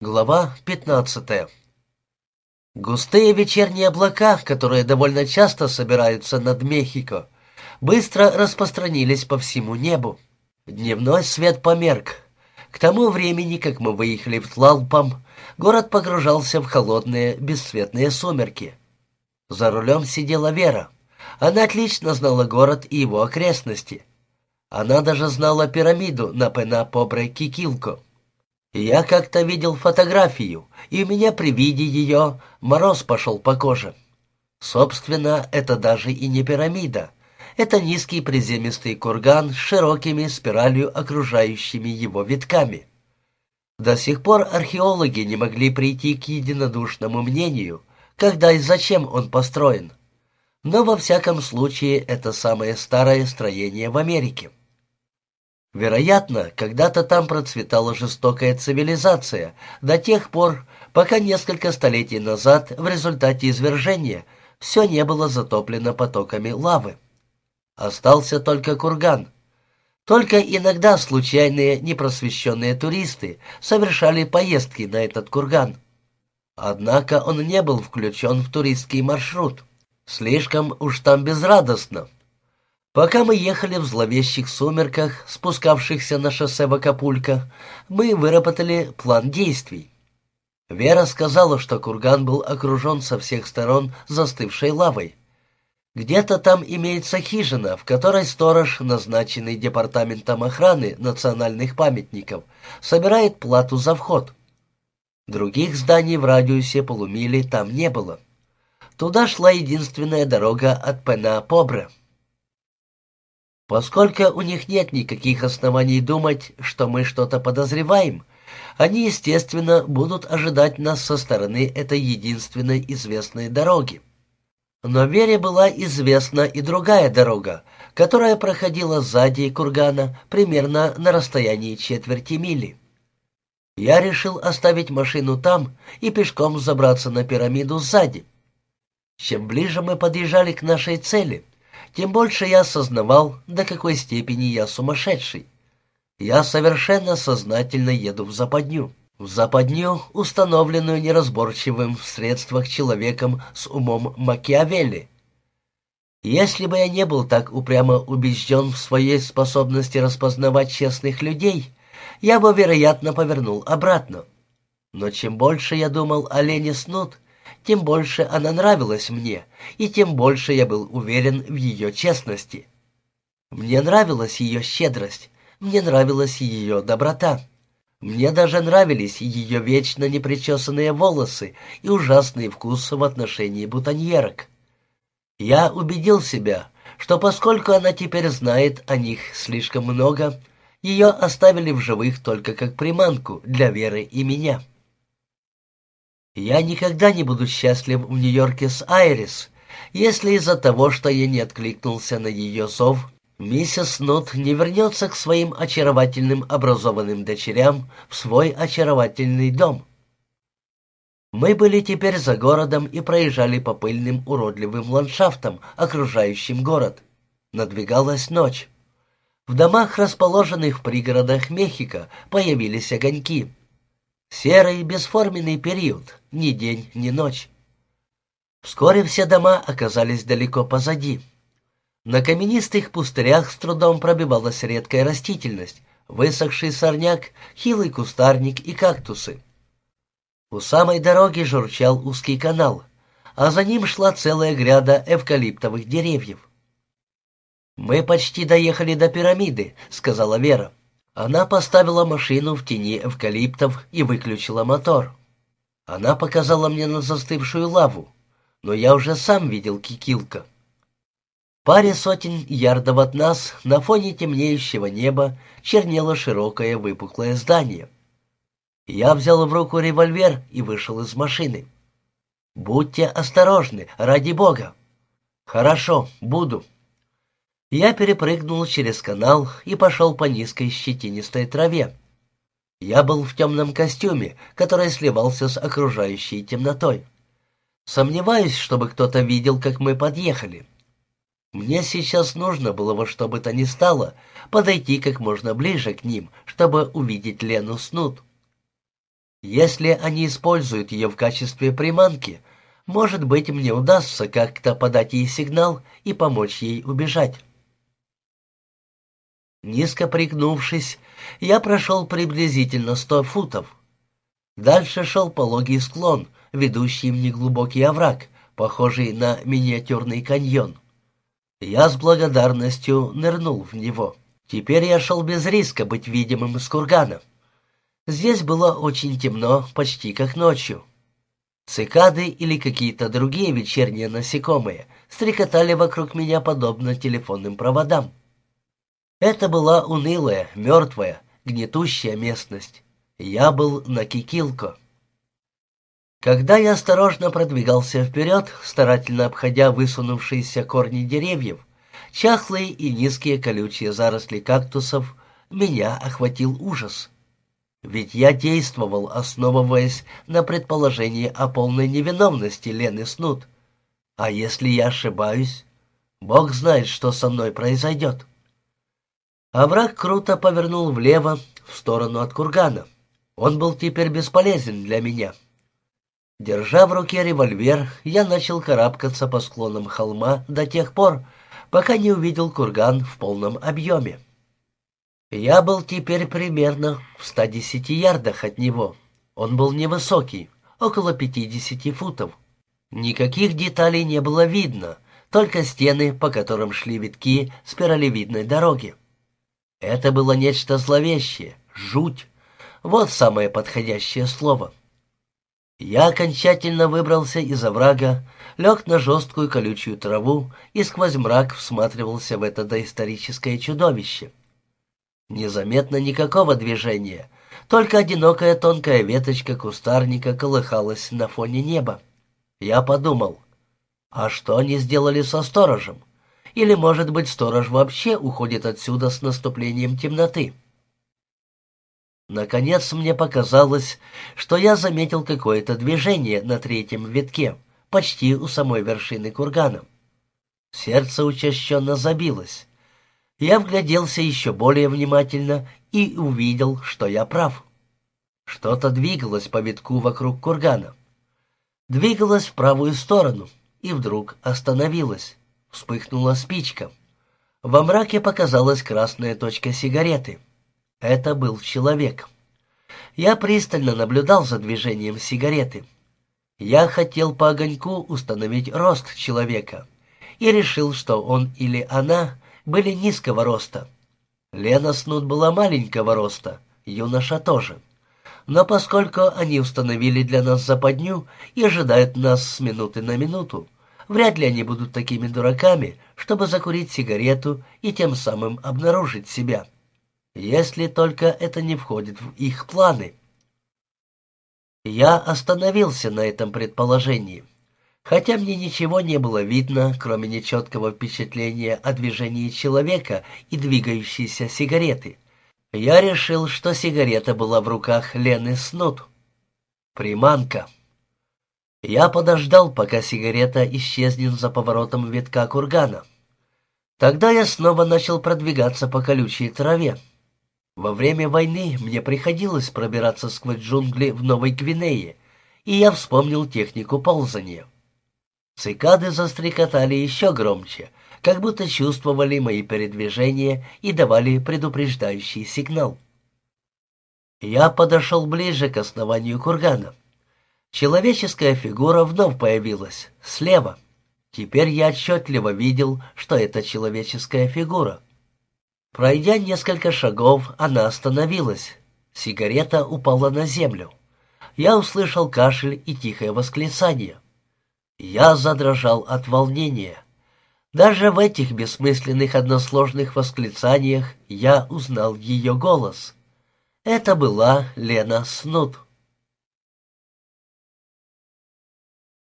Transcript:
Глава 15 Густые вечерние облака, которые довольно часто собираются над Мехико, быстро распространились по всему небу. Дневной свет померк. К тому времени, как мы выехали в Тлалпам, город погружался в холодные, бесцветные сумерки. За рулем сидела Вера. Она отлично знала город и его окрестности. Она даже знала пирамиду на Пена-Побре-Кикилко. Я как-то видел фотографию, и у меня при виде ее мороз пошел по коже. Собственно, это даже и не пирамида. Это низкий приземистый курган с широкими спиралью окружающими его витками. До сих пор археологи не могли прийти к единодушному мнению, когда и зачем он построен. Но во всяком случае это самое старое строение в Америке. Вероятно, когда-то там процветала жестокая цивилизация, до тех пор, пока несколько столетий назад в результате извержения все не было затоплено потоками лавы. Остался только курган. Только иногда случайные непросвещенные туристы совершали поездки на этот курган. Однако он не был включен в туристский маршрут. Слишком уж там безрадостно. Пока мы ехали в зловещих сумерках, спускавшихся на шоссе в Акапулько, мы выработали план действий. Вера сказала, что курган был окружен со всех сторон застывшей лавой. Где-то там имеется хижина, в которой сторож, назначенный департаментом охраны национальных памятников, собирает плату за вход. Других зданий в радиусе полумили там не было. Туда шла единственная дорога от Пена-Побре. Поскольку у них нет никаких оснований думать, что мы что-то подозреваем, они, естественно, будут ожидать нас со стороны этой единственной известной дороги. Но Вере была известна и другая дорога, которая проходила сзади кургана примерно на расстоянии четверти мили. Я решил оставить машину там и пешком забраться на пирамиду сзади. Чем ближе мы подъезжали к нашей цели, тем больше я осознавал, до какой степени я сумасшедший. Я совершенно сознательно еду в западню. В западню, установленную неразборчивым в средствах человеком с умом Макиавелли. Если бы я не был так упрямо убежден в своей способности распознавать честных людей, я бы, вероятно, повернул обратно. Но чем больше я думал о Лене Снут, тем больше она нравилась мне, и тем больше я был уверен в ее честности. Мне нравилась ее щедрость, мне нравилась ее доброта. Мне даже нравились ее вечно непричесанные волосы и ужасный вкус в отношении бутоньерок. Я убедил себя, что поскольку она теперь знает о них слишком много, ее оставили в живых только как приманку для Веры и меня. Я никогда не буду счастлив в Нью-Йорке с Айрис, если из-за того, что я не откликнулся на ее зов, миссис Нут не вернется к своим очаровательным образованным дочерям в свой очаровательный дом. Мы были теперь за городом и проезжали по пыльным уродливым ландшафтам, окружающим город. Надвигалась ночь. В домах, расположенных в пригородах Мехико, появились огоньки. Серый бесформенный период, ни день, ни ночь. Вскоре все дома оказались далеко позади. На каменистых пустырях с трудом пробивалась редкая растительность, высохший сорняк, хилый кустарник и кактусы. У самой дороги журчал узкий канал, а за ним шла целая гряда эвкалиптовых деревьев. «Мы почти доехали до пирамиды», — сказала Вера. Она поставила машину в тени эвкалиптов и выключила мотор. Она показала мне на застывшую лаву, но я уже сам видел кикилка. Паре сотен ярдов от нас, на фоне темнеющего неба, чернело широкое выпуклое здание. Я взял в руку револьвер и вышел из машины. «Будьте осторожны, ради бога!» «Хорошо, буду», я перепрыгнул через канал и пошел по низкой щетинистой траве. Я был в темном костюме, который сливался с окружающей темнотой. Сомневаюсь, чтобы кто-то видел, как мы подъехали. Мне сейчас нужно было во что бы то ни стало подойти как можно ближе к ним, чтобы увидеть Лену Снут. Если они используют ее в качестве приманки, может быть, мне удастся как-то подать ей сигнал и помочь ей убежать. Низко пригнувшись, я прошел приблизительно сто футов. Дальше шел пологий склон, ведущий в неглубокий овраг, похожий на миниатюрный каньон. Я с благодарностью нырнул в него. Теперь я шел без риска быть видимым из кургана. Здесь было очень темно, почти как ночью. Цикады или какие-то другие вечерние насекомые стрекотали вокруг меня подобно телефонным проводам. Это была унылая, мертвая, гнетущая местность. Я был на Кикилко. Когда я осторожно продвигался вперед, старательно обходя высунувшиеся корни деревьев, чахлые и низкие колючие заросли кактусов, меня охватил ужас. Ведь я действовал, основываясь на предположении о полной невиновности Лены Снут. А если я ошибаюсь, Бог знает, что со мной произойдет. Овраг круто повернул влево, в сторону от кургана. Он был теперь бесполезен для меня. Держа в руке револьвер, я начал карабкаться по склонам холма до тех пор, пока не увидел курган в полном объеме. Я был теперь примерно в 110 ярдах от него. Он был невысокий, около 50 футов. Никаких деталей не было видно, только стены, по которым шли витки спиралевидной дороги. Это было нечто зловещее, жуть. Вот самое подходящее слово. Я окончательно выбрался из оврага, лег на жесткую колючую траву и сквозь мрак всматривался в это доисторическое чудовище. Незаметно никакого движения, только одинокая тонкая веточка кустарника колыхалась на фоне неба. Я подумал, а что они сделали со сторожем? Или, может быть, сторож вообще уходит отсюда с наступлением темноты? Наконец мне показалось, что я заметил какое-то движение на третьем витке, почти у самой вершины кургана. Сердце учащенно забилось. Я вгляделся еще более внимательно и увидел, что я прав. Что-то двигалось по витку вокруг кургана. Двигалось в правую сторону и вдруг остановилось. Вспыхнула спичка. Во мраке показалась красная точка сигареты. Это был человек. Я пристально наблюдал за движением сигареты. Я хотел по огоньку установить рост человека и решил, что он или она были низкого роста. Лена Снут была маленького роста, юноша тоже. Но поскольку они установили для нас западню и ожидают нас с минуты на минуту, Вряд ли они будут такими дураками, чтобы закурить сигарету и тем самым обнаружить себя. Если только это не входит в их планы. Я остановился на этом предположении. Хотя мне ничего не было видно, кроме нечеткого впечатления о движении человека и двигающейся сигареты, я решил, что сигарета была в руках Лены Снут. Приманка. Я подождал, пока сигарета исчезнет за поворотом витка кургана. Тогда я снова начал продвигаться по колючей траве. Во время войны мне приходилось пробираться сквозь джунгли в Новой Гвинее, и я вспомнил технику ползания. Цикады застрекотали еще громче, как будто чувствовали мои передвижения и давали предупреждающий сигнал. Я подошел ближе к основанию кургана. Человеческая фигура вновь появилась, слева. Теперь я отчетливо видел, что это человеческая фигура. Пройдя несколько шагов, она остановилась. Сигарета упала на землю. Я услышал кашель и тихое восклицание. Я задрожал от волнения. Даже в этих бессмысленных односложных восклицаниях я узнал ее голос. Это была Лена Снут.